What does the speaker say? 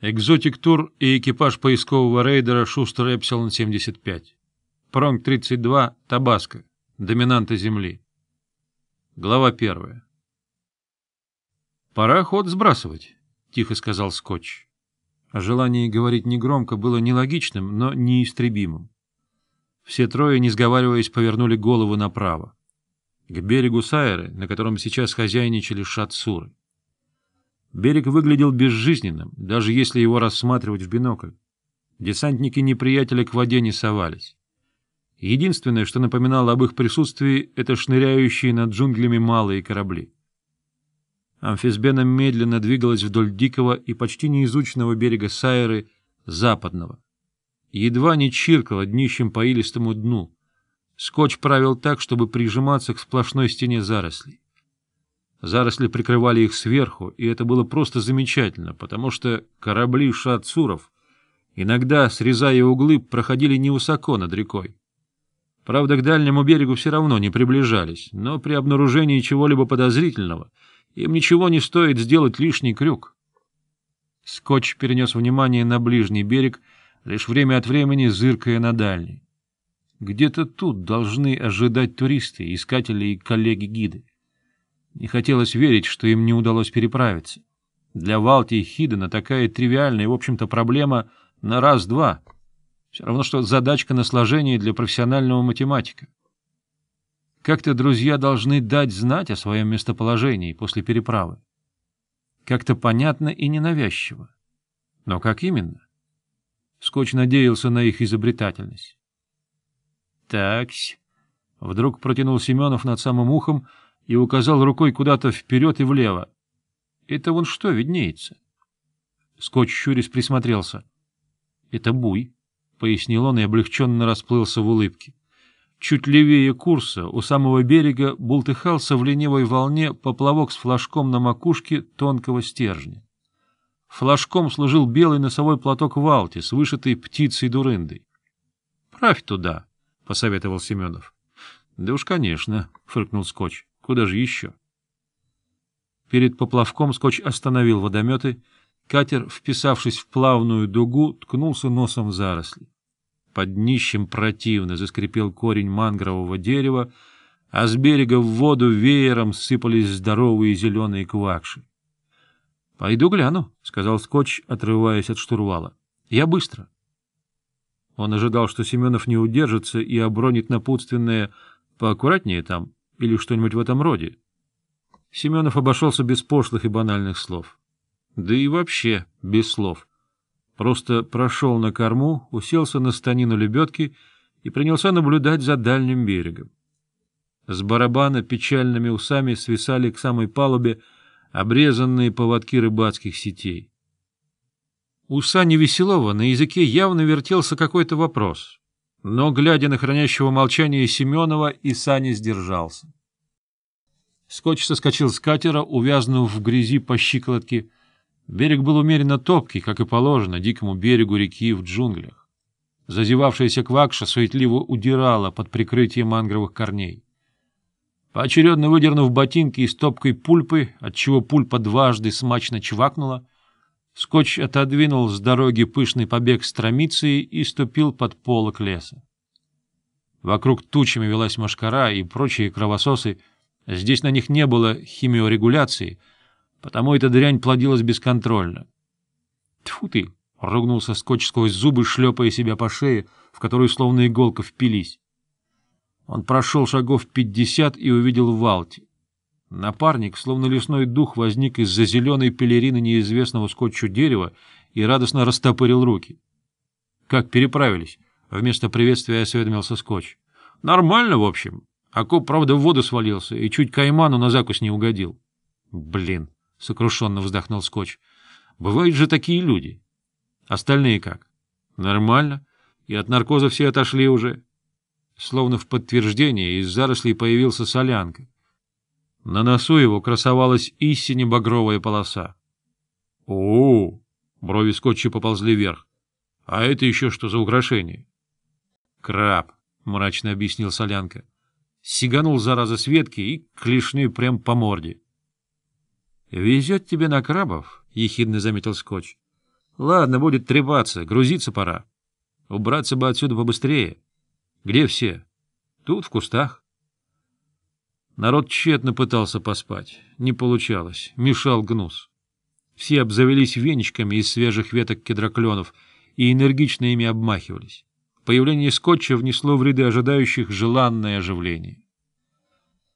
Экзотик Тур и экипаж поискового рейдера Шустер Эпсилон 75. Пронг 32. Табаско. Доминанты Земли. Глава 1. «Пора ход сбрасывать», — тихо сказал Скотч. О желании говорить негромко было нелогичным, но неистребимым. Все трое, не сговариваясь, повернули голову направо, к берегу Сайры, на котором сейчас хозяйничали шатсуры. Берег выглядел безжизненным, даже если его рассматривать в бинокль. Десантники неприятеля к воде не совались. Единственное, что напоминало об их присутствии, это шныряющие над джунглями малые корабли. Амфисбена медленно двигалась вдоль дикого и почти неизученного берега Сайры, западного. Едва не чиркала днищем по илистому дну. Скотч правил так, чтобы прижиматься к сплошной стене зарослей. Заросли прикрывали их сверху, и это было просто замечательно, потому что корабли шатсуров, иногда, срезая углы, проходили невысоко над рекой. Правда, к дальнему берегу все равно не приближались, но при обнаружении чего-либо подозрительного им ничего не стоит сделать лишний крюк. Скотч перенес внимание на ближний берег, лишь время от времени зыркая на дальний. Где-то тут должны ожидать туристы, искатели и коллеги-гиды и хотелось верить, что им не удалось переправиться. Для Валти и Хидена такая тривиальная, в общем-то, проблема на раз-два. Все равно, что задачка на сложение для профессионального математика. Как-то друзья должны дать знать о своем местоположении после переправы. Как-то понятно и ненавязчиво. Но как именно? Скотч надеялся на их изобретательность. — Такс, — вдруг протянул Семенов над самым ухом, — и указал рукой куда-то вперед и влево. — Это вон что виднеется? Скотч Щурис присмотрелся. — Это буй, — пояснил он и облегченно расплылся в улыбке. Чуть левее курса, у самого берега, бултыхался в ленивой волне поплавок с флажком на макушке тонкого стержня. Флажком служил белый носовой платок Валти с вышитой птицей-дурындой. — Правь туда, — посоветовал Семенов. — Да уж, конечно, — фыркнул Скотч. Куда же еще? Перед поплавком скотч остановил водометы. Катер, вписавшись в плавную дугу, ткнулся носом в заросли. Под днищем противно заскрипел корень мангрового дерева, а с берега в воду веером сыпались здоровые зеленые квакши. — Пойду гляну, — сказал скотч, отрываясь от штурвала. — Я быстро. Он ожидал, что Семенов не удержится и обронит напутственное «поаккуратнее там» или что-нибудь в этом роде. Семенов обошелся без пошлых и банальных слов. Да и вообще без слов. Просто прошел на корму, уселся на станину лебедки и принялся наблюдать за дальним берегом. С барабана печальными усами свисали к самой палубе обрезанные поводки рыбацких сетей. У Сани Веселова на языке явно вертелся какой-то вопрос. Но, глядя на хранящего молчание Семенова, и Саня сдержался. Скотч соскочил с катера, увязнув в грязи по щиколотке. Берег был умеренно топкий, как и положено, дикому берегу реки в джунглях. Зазевавшаяся квакша суетливо удирала под прикрытием мангровых корней. Поочередно выдернув ботинки из топкой пульпы, отчего пульпа дважды смачно чвакнула, Скотч отодвинул с дороги пышный побег стромиции и ступил под полок леса. Вокруг тучами велась мошкара и прочие кровососы. Здесь на них не было химиорегуляции, потому эта дрянь плодилась бесконтрольно. Тьфу ты! — ругнулся Скотч сквозь зубы, шлепая себя по шее, в которую словно иголка впились. Он прошел шагов пятьдесят и увидел Валти. Напарник, словно лесной дух, возник из-за зеленой пелерины неизвестного скотчу дерева и радостно растопырил руки. — Как переправились? — вместо приветствия осведомился скотч. — Нормально, в общем. Акоп, правда, в воду свалился и чуть кайману на закусь не угодил. — Блин! — сокрушенно вздохнул скотч. — Бывают же такие люди. — Остальные как? — Нормально. И от наркоза все отошли уже. Словно в подтверждение из зарослей появился солянка — на носу его красовалась истине багровая полоса. О, -о, -о брови скотча поползли вверх. А это еще что за украшение? Краб, мрачно объяснил Солянка. Сиганул зараза с ветки и клешней прям по морде. Везет тебе на крабов, ехидно заметил скотч. Ладно, будет трепаться, грузиться пора. Убраться бы отсюда побыстрее. Где все? Тут, в кустах. Народ тщетно пытался поспать. Не получалось. Мешал гнус. Все обзавелись веничками из свежих веток кедрокленов и энергично ими обмахивались. Появление скотча внесло в ряды ожидающих желанное оживление.